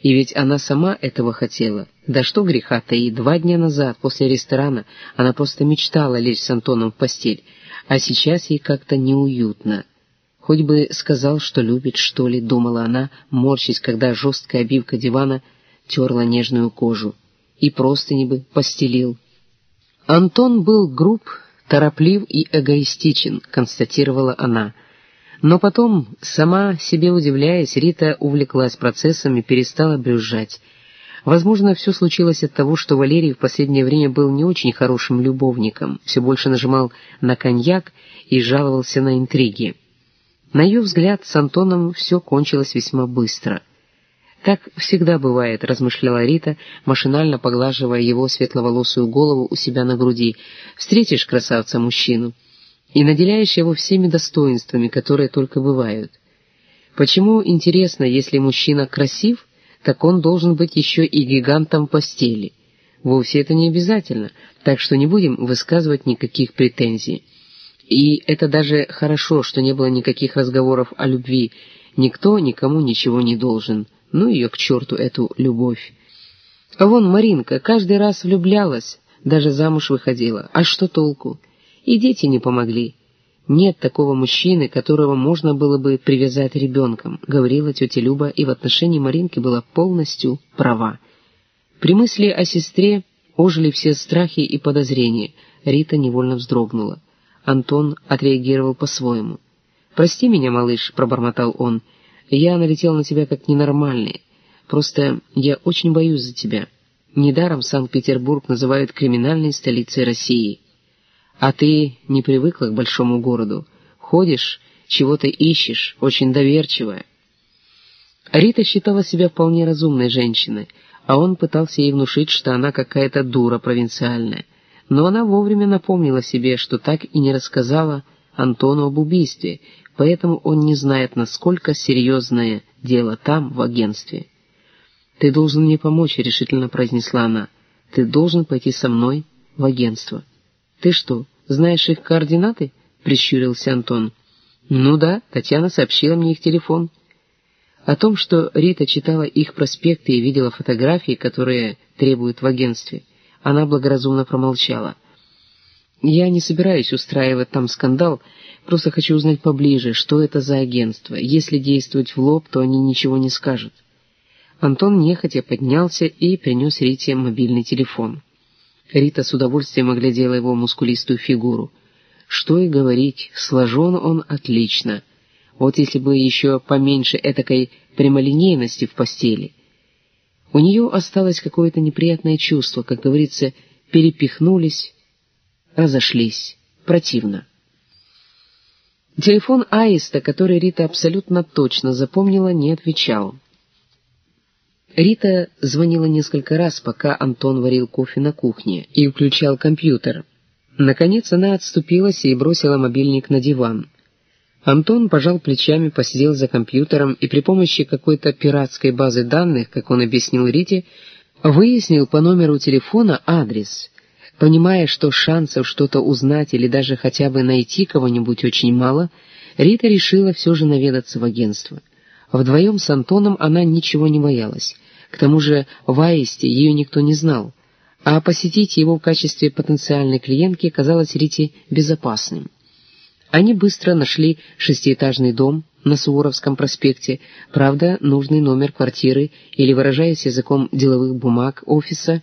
И ведь она сама этого хотела. Да что греха-то, и два дня назад, после ресторана, она просто мечтала лечь с Антоном в постель, а сейчас ей как-то неуютно. Хоть бы сказал, что любит, что ли, думала она, морщись, когда жесткая обивка дивана терла нежную кожу. И простыни бы постелил. Антон был груб, тороплив и эгоистичен, констатировала она — но потом, сама себе удивляясь, Рита увлеклась процессом и перестала брюзжать. Возможно, все случилось от того, что Валерий в последнее время был не очень хорошим любовником, все больше нажимал на коньяк и жаловался на интриги. На ее взгляд, с Антоном все кончилось весьма быстро. «Так всегда бывает», — размышляла Рита, машинально поглаживая его светловолосую голову у себя на груди. «Встретишь красавца-мужчину» и наделяешь его всеми достоинствами, которые только бывают. Почему, интересно, если мужчина красив, так он должен быть еще и гигантом постели? Вовсе это не обязательно, так что не будем высказывать никаких претензий. И это даже хорошо, что не было никаких разговоров о любви, никто никому ничего не должен. Ну ее к черту, эту любовь. А вон Маринка каждый раз влюблялась, даже замуж выходила. А что толку? И дети не помогли. «Нет такого мужчины, которого можно было бы привязать ребенком», — говорила тетя Люба, и в отношении Маринки была полностью права. При мысли о сестре ожили все страхи и подозрения. Рита невольно вздрогнула. Антон отреагировал по-своему. «Прости меня, малыш», — пробормотал он. «Я налетел на тебя как ненормальный. Просто я очень боюсь за тебя. Недаром Санкт-Петербург называют криминальной столицей России». А ты не привыкла к большому городу. Ходишь, чего-то ищешь, очень доверчивая. Рита считала себя вполне разумной женщиной, а он пытался ей внушить, что она какая-то дура провинциальная. Но она вовремя напомнила себе, что так и не рассказала Антону об убийстве, поэтому он не знает, насколько серьезное дело там, в агентстве. «Ты должен мне помочь», — решительно произнесла она. «Ты должен пойти со мной в агентство». «Ты что, знаешь их координаты?» — прищурился Антон. «Ну да, Татьяна сообщила мне их телефон». О том, что Рита читала их проспекты и видела фотографии, которые требуют в агентстве, она благоразумно промолчала. «Я не собираюсь устраивать там скандал, просто хочу узнать поближе, что это за агентство. Если действовать в лоб, то они ничего не скажут». Антон нехотя поднялся и принес Рите мобильный телефон. Рита с удовольствием оглядела его мускулистую фигуру. Что и говорить, сложен он отлично. Вот если бы еще поменьше этакой прямолинейности в постели. У нее осталось какое-то неприятное чувство, как говорится, перепихнулись, разошлись. Противно. Телефон Аиста, который Рита абсолютно точно запомнила, не отвечал. Рита звонила несколько раз, пока Антон варил кофе на кухне и включал компьютер. Наконец она отступилась и бросила мобильник на диван. Антон пожал плечами, посидел за компьютером и при помощи какой-то пиратской базы данных, как он объяснил Рите, выяснил по номеру телефона адрес. Понимая, что шансов что-то узнать или даже хотя бы найти кого-нибудь очень мало, Рита решила все же наведаться в агентство. Вдвоем с Антоном она ничего не боялась. К тому же в Аисте ее никто не знал, а посетить его в качестве потенциальной клиентки казалось Рите безопасным. Они быстро нашли шестиэтажный дом на Суворовском проспекте, правда, нужный номер квартиры или, выражаясь языком деловых бумаг офиса,